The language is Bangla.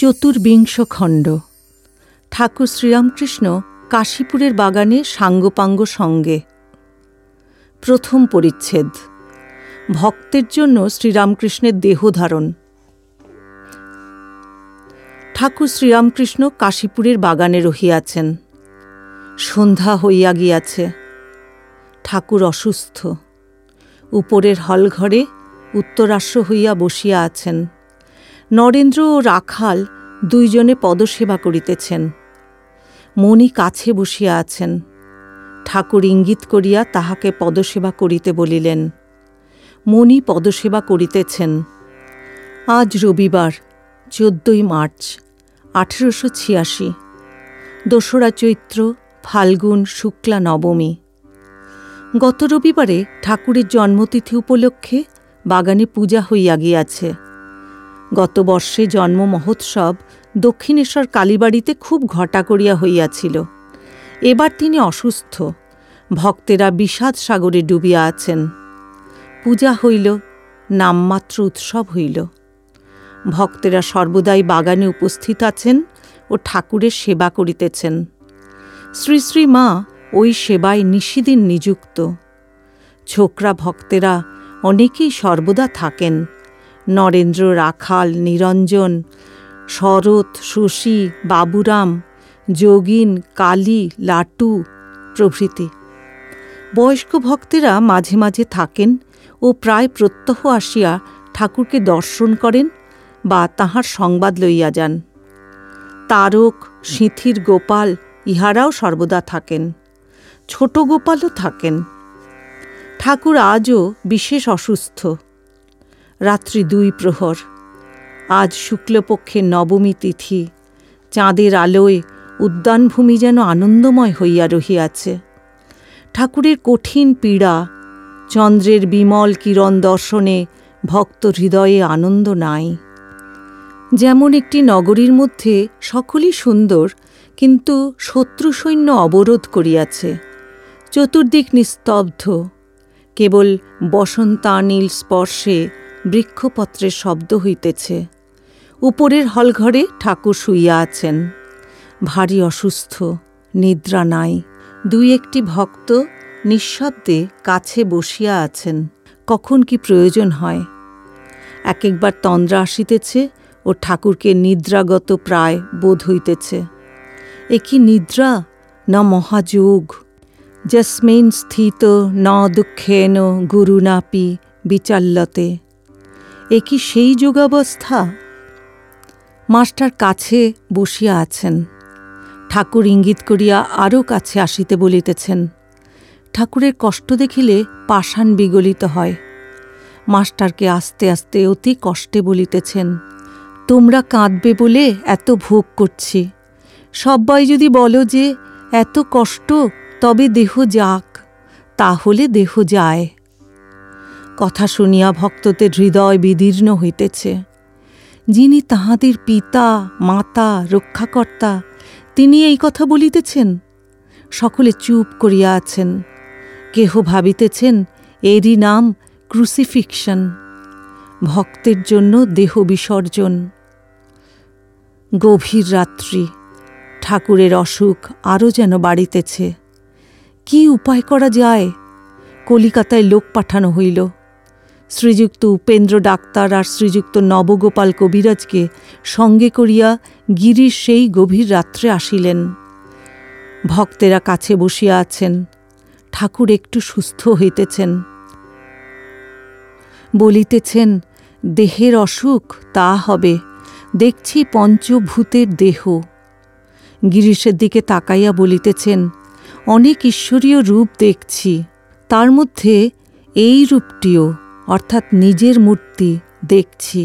চতুর্বিংশ খণ্ড। ঠাকুর শ্রীরামকৃষ্ণ কাশীপুরের বাগানে সাঙ্গপাঙ্গ সঙ্গে। প্রথম পরিচ্ছেদ। ভক্তের জন্য শ্রীরামকৃষ্ণের দেহ ধারণ। ঠাকুর শ্রীরামকৃষ্ণ কাশীপুরের বাগানে রহিয়াছেন। সন্ধ্যা হইয়া গিয়াছে। ঠাকুর অসুস্থ। উপরের হলঘরে উত্তরাশ্ব হইয়া বসিয়া আছেন। নরেন্দ্র ও রাখাল দুইজনে পদসেবা করিতেছেন। মণি কাছে বসিয়া আছেন। ঠাকুর ইঙ্গিত করিয়া তাহাকে পদসেবা করিতে বলিলেন, মণি পদসেবা করিতেছেন। আজ রবিবার, চোদ্দই মার্চ, আঠেরোশো ছিয়াশি, দোসরা চৈত্র, ফাল্গুন, শুক্লা নবমী। গত রবিবারে ঠাকুরের জন্মতিথি উপলক্ষে বাগানে পূজা হইয়া গিয়াছে। গত বর্ষে জন্ম মহোৎসব দক্ষিণেশ্বর কালীবাড়িতে খুব ঘটা করিয়া হইয়াছিল। এবার তিনি অসুস্থ। ভক্তেরা বিষাদ সাগরে ডুবিয়া আছেন। পূজা হইল, নামমাত্র উৎসব হইল। ভক্তেরা সর্বদাই বাগানে উপস্থিত আছেন ও ঠাকুরের সেবা করিতেছেন। শ্রী শ্রী মা ওই সেবায় নিশিদিন নিযুক্ত। ছোকরা ভক্তেরা অনেকেই সর্বদা থাকেন। নরেন্দ্র রাখাল, নিরঞ্জন, শরৎ, শশী, বাবুরাম, যোগিন, কালী, লাটু প্রভৃতি। বয়স্ক ভক্তেরা মাঝে মাঝে থাকেন ও প্রায় প্রত্যহ আসিয়া ঠাকুরকে দর্শন করেন বা তাহার সংবাদ লইয়া যান। তারক, সিঁথির গোপাল ইহারাও সর্বদা থাকেন। ছোট গোপালও থাকেন। ঠাকুর আজও বিশেষ অসুস্থ। রাত্রি দুই প্রহর। আজ শুক্লপক্ষের নবমী তিথি। চাঁদের আলোয় উদ্যানভূমি যেন আনন্দময় হইয়া রহিয়াছে। ঠাকুরের কঠিন পীড়া, চন্দ্রের বিমল কিরণ দর্শনে ভক্ত হৃদয়ে আনন্দ নাই। যেমন একটি নগরীর মধ্যে সকলই সুন্দর, কিন্তু শত্রু সৈন্য অবরোধ করিয়াছে। চতুর্দিক নিস্তব্ধ। কেবল বসন্তানীল স্পর্শে বৃক্ষপত্রের শব্দ হইতেছে। উপরের হলঘরে ঠাকুর শুইয়া আছেন। ভারী অসুস্থ, নিদ্রা নাই। দুই একটি ভক্ত নিঃশব্দে কাছে বসিয়া আছেন। কখন কি প্রয়োজন হয়? এক একবার তন্দ্রা আসিতেছে ও ঠাকুরকে নিদ্রাগত প্রায় বোধ হইতেছে। এ কি নিদ্রা না মহাযোগ? যস্মিন স্থিত ন দুঃখেন গুরু গুরুনাপি বিচাল্যতে। এ কি সেই যোগাবস্থা? মাস্টার কাছে বসিয়া আছেন। ঠাকুর ইঙ্গিত করিয়া আরও কাছে আসিতে বলিতেছেন, ঠাকুরের কষ্ট দেখিলে পাষাণ বিগলিত হয়। মাস্টারকে আস্তে আস্তে অতি কষ্টে বলিতেছেন, তোমরা কাঁদবে বলে এত ভোগ করছি। সবাই যদি বলো যে এত কষ্ট, তবে দেহ যাক, তাহলে দেহ যায়। কথা শুনিয়া ভক্তদের হৃদয় বিদীর্ণ হইতেছে। যিনি তাহাদের পিতা, মাতা, রক্ষাকর্তা, তিনি এই কথা বলিতেছেন। সকলে চুপ করিয়া আছেন। কেহ ভাবিতেছেন, এরই নাম ক্রুসিফিকশন ভক্তের জন্য দেহ বিসর্জন। গভীর রাত্রি। ঠাকুরের অসুখ আরও যেন বাড়িতেছে। কি উপায় করা যায়? কলিকাতায় লোক পাঠানো হইল। শ্রীযুক্ত উপেন্দ্র ডাক্তার আর শ্রীযুক্ত নবগোপাল কবিরাজকে সঙ্গে করিয়া গিরিশ সেই গভীর রাত্রে আসিলেন। ভক্তেরা কাছে বসিয়া আছেন। ঠাকুর একটু সুস্থ হইতেছেন। বলিতেছেন, দেহের অসুখ, তা হবে। দেখছি পঞ্চভূতের দেহ। গিরিশের দিকে তাকাইয়া বলিতেছেন, অনেক ঈশ্বরীয় রূপ দেখছি। তার মধ্যে এই রূপটিও। অর্থাৎ নিজের মূর্তি দেখছি।